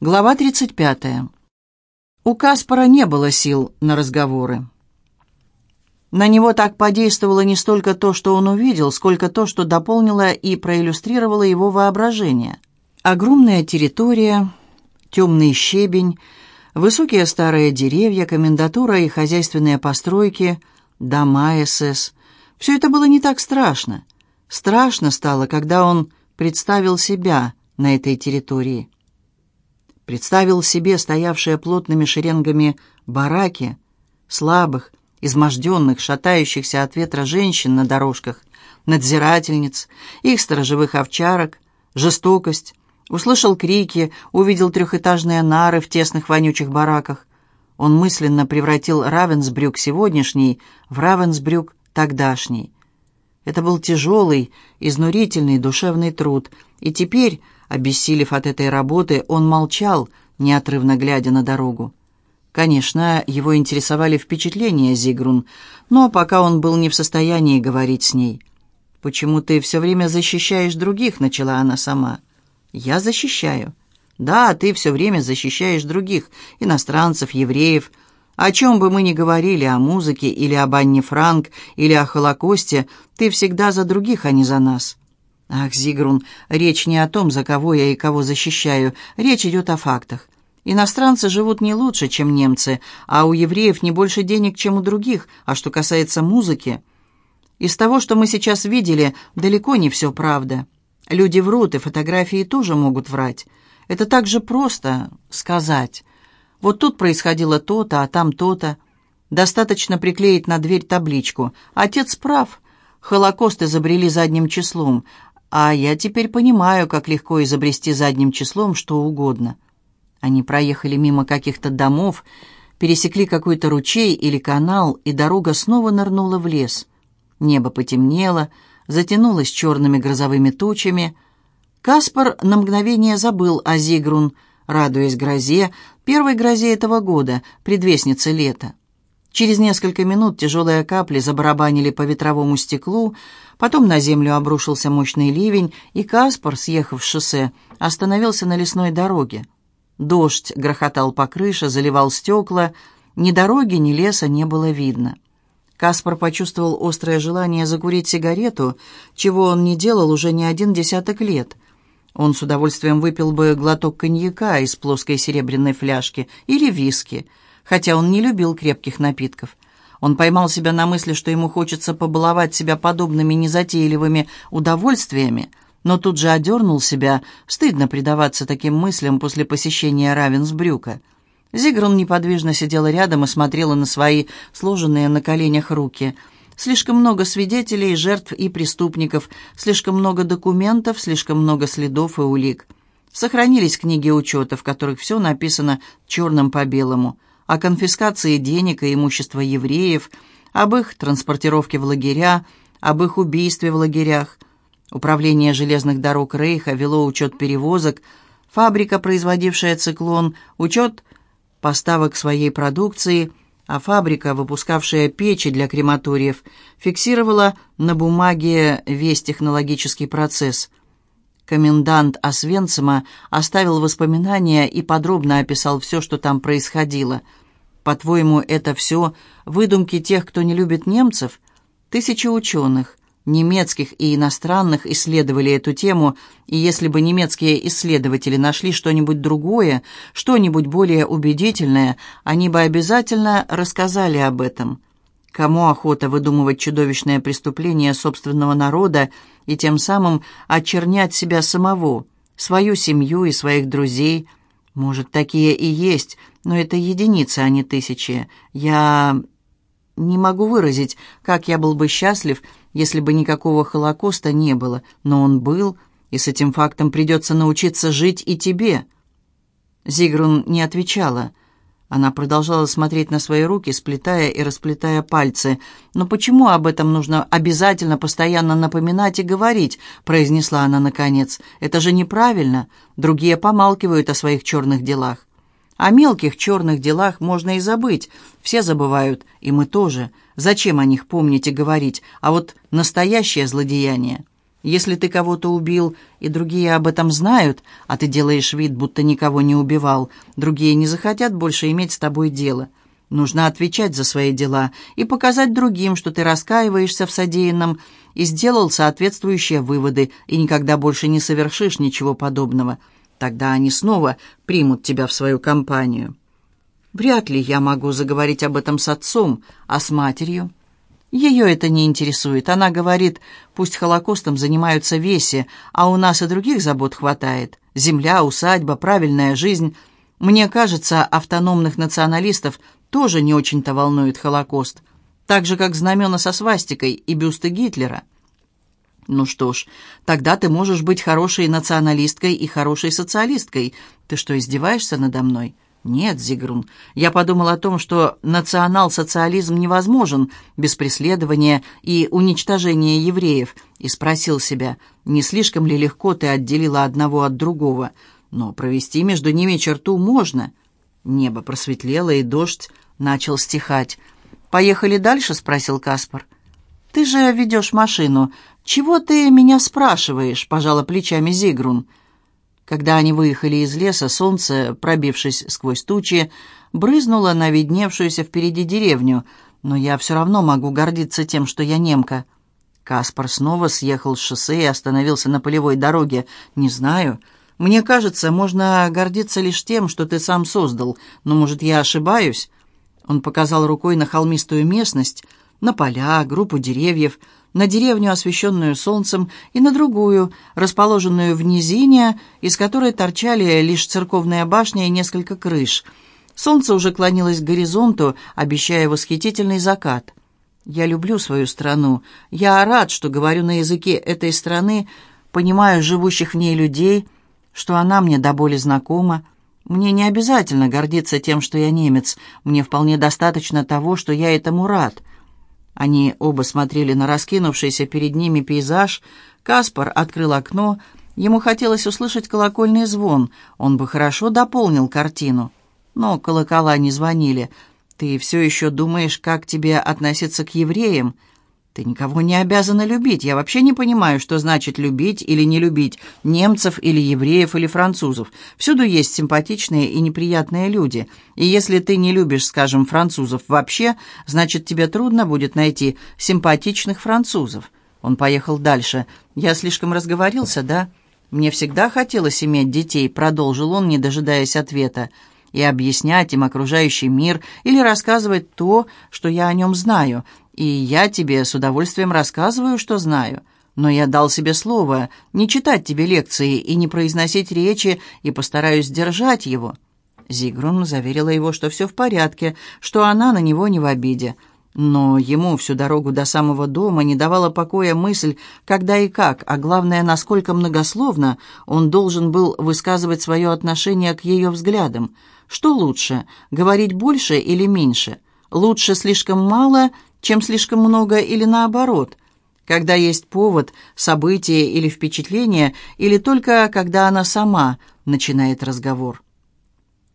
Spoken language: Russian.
Глава 35. У Каспара не было сил на разговоры. На него так подействовало не столько то, что он увидел, сколько то, что дополнило и проиллюстрировало его воображение. Огромная территория, темный щебень, высокие старые деревья, комендатура и хозяйственные постройки, дома СС. Все это было не так страшно. Страшно стало, когда он представил себя на этой территории представил себе стоявшие плотными шеренгами бараки, слабых, изможденных, шатающихся от ветра женщин на дорожках, надзирательниц, их сторожевых овчарок, жестокость, услышал крики, увидел трехэтажные нары в тесных вонючих бараках. Он мысленно превратил Равенсбрюк сегодняшний в Равенсбрюк тогдашний. Это был тяжелый, изнурительный душевный труд, и теперь Обессилев от этой работы, он молчал, неотрывно глядя на дорогу. Конечно, его интересовали впечатления Зигрун, но пока он был не в состоянии говорить с ней. «Почему ты все время защищаешь других?» — начала она сама. «Я защищаю». «Да, ты все время защищаешь других, иностранцев, евреев. О чем бы мы ни говорили, о музыке или об Анне Франк, или о Холокосте, ты всегда за других, а не за нас. «Ах, Зигрун, речь не о том, за кого я и кого защищаю. Речь идет о фактах. Иностранцы живут не лучше, чем немцы, а у евреев не больше денег, чем у других. А что касается музыки... Из того, что мы сейчас видели, далеко не все правда. Люди врут, и фотографии тоже могут врать. Это так же просто сказать. Вот тут происходило то-то, а там то-то. Достаточно приклеить на дверь табличку. Отец прав. Холокост изобрели задним числом, а я теперь понимаю, как легко изобрести задним числом что угодно. Они проехали мимо каких-то домов, пересекли какой-то ручей или канал, и дорога снова нырнула в лес. Небо потемнело, затянулось черными грозовыми тучами. Каспар на мгновение забыл о Зигрун, радуясь грозе, первой грозе этого года, предвестнице лета. Через несколько минут тяжелые капли забарабанили по ветровому стеклу, Потом на землю обрушился мощный ливень, и Каспар, съехав с шоссе, остановился на лесной дороге. Дождь грохотал по крыше, заливал стекла. Ни дороги, ни леса не было видно. Каспар почувствовал острое желание закурить сигарету, чего он не делал уже не один десяток лет. Он с удовольствием выпил бы глоток коньяка из плоской серебряной фляжки или виски, хотя он не любил крепких напитков. Он поймал себя на мысли, что ему хочется побаловать себя подобными незатейливыми удовольствиями, но тут же одернул себя, стыдно предаваться таким мыслям после посещения Равенсбрюка. Зигрун неподвижно сидела рядом и смотрела на свои сложенные на коленях руки. Слишком много свидетелей, жертв и преступников, слишком много документов, слишком много следов и улик. Сохранились книги учета, в которых все написано черным по белому – о конфискации денег и имущества евреев, об их транспортировке в лагеря, об их убийстве в лагерях. Управление железных дорог Рейха вело учет перевозок, фабрика, производившая циклон, учет поставок своей продукции, а фабрика, выпускавшая печи для крематориев, фиксировала на бумаге весь технологический процесс. Комендант Освенцима оставил воспоминания и подробно описал все, что там происходило. По-твоему, это все выдумки тех, кто не любит немцев? Тысячи ученых, немецких и иностранных, исследовали эту тему, и если бы немецкие исследователи нашли что-нибудь другое, что-нибудь более убедительное, они бы обязательно рассказали об этом. Кому охота выдумывать чудовищное преступление собственного народа и тем самым очернять себя самого, свою семью и своих друзей? Может, такие и есть, но это единицы, а не тысячи. Я не могу выразить, как я был бы счастлив, если бы никакого Холокоста не было, но он был, и с этим фактом придется научиться жить и тебе». Зигрун не отвечала – она продолжала смотреть на свои руки, сплетая и расплетая пальцы. «Но почему об этом нужно обязательно постоянно напоминать и говорить?» произнесла она наконец. «Это же неправильно. Другие помалкивают о своих черных делах. О мелких черных делах можно и забыть. Все забывают, и мы тоже. Зачем о них помнить и говорить? А вот настоящее злодеяние. Если ты кого-то убил, и другие об этом знают, а ты делаешь вид, будто никого не убивал, другие не захотят больше иметь с тобой дело. Нужно отвечать за свои дела и показать другим, что ты раскаиваешься в содеянном и сделал соответствующие выводы, и никогда больше не совершишь ничего подобного. Тогда они снова примут тебя в свою компанию. Вряд ли я могу заговорить об этом с отцом, а с матерью. Ее это не интересует. Она говорит, пусть Холокостом занимаются веси, а у нас и других забот хватает. Земля, усадьба, правильная жизнь. Мне кажется, автономных националистов тоже не очень-то волнует Холокост. Так же, как знамена со свастикой и бюсты Гитлера. Ну что ж, тогда ты можешь быть хорошей националисткой и хорошей социалисткой. Ты что, издеваешься надо мной?» «Нет, Зигрун, я подумал о том, что национал-социализм невозможен без преследования и уничтожения евреев, и спросил себя, не слишком ли легко ты отделила одного от другого, но провести между ними черту можно». Небо просветлело, и дождь начал стихать. «Поехали дальше?» — спросил Каспар. «Ты же ведешь машину. Чего ты меня спрашиваешь?» — пожала плечами Зигрун. Когда они выехали из леса, солнце, пробившись сквозь тучи, брызнуло на видневшуюся впереди деревню, но я все равно могу гордиться тем, что я немка. Каспар снова съехал с шоссе и остановился на полевой дороге. «Не знаю. Мне кажется, можно гордиться лишь тем, что ты сам создал. Но, может, я ошибаюсь?» Он показал рукой на холмистую местность, на поля, группу деревьев — на деревню, освещенную солнцем, и на другую, расположенную в низине, из которой торчали лишь церковная башня и несколько крыш. Солнце уже клонилось к горизонту, обещая восхитительный закат. «Я люблю свою страну. Я рад, что говорю на языке этой страны, понимаю живущих в ней людей, что она мне до боли знакома. Мне не обязательно гордиться тем, что я немец. Мне вполне достаточно того, что я этому рад». Они оба смотрели на раскинувшийся перед ними пейзаж. Каспар открыл окно. Ему хотелось услышать колокольный звон. Он бы хорошо дополнил картину. Но колокола не звонили. «Ты все еще думаешь, как тебе относиться к евреям?» Ты никого не обязана любить. Я вообще не понимаю, что значит любить или не любить немцев или евреев или французов. Всюду есть симпатичные и неприятные люди. И если ты не любишь, скажем, французов вообще, значит, тебе трудно будет найти симпатичных французов. Он поехал дальше. Я слишком разговорился, да? Мне всегда хотелось иметь детей, продолжил он, не дожидаясь ответа, и объяснять им окружающий мир или рассказывать то, что я о нем знаю, и я тебе с удовольствием рассказываю, что знаю. Но я дал себе слово не читать тебе лекции и не произносить речи, и постараюсь держать его». Зигрун заверила его, что все в порядке, что она на него не в обиде. Но ему всю дорогу до самого дома не давала покоя мысль, когда и как, а главное, насколько многословно он должен был высказывать свое отношение к ее взглядам. Что лучше, говорить больше или меньше? Лучше слишком мало чем слишком много или наоборот, когда есть повод, событие или впечатление, или только когда она сама начинает разговор.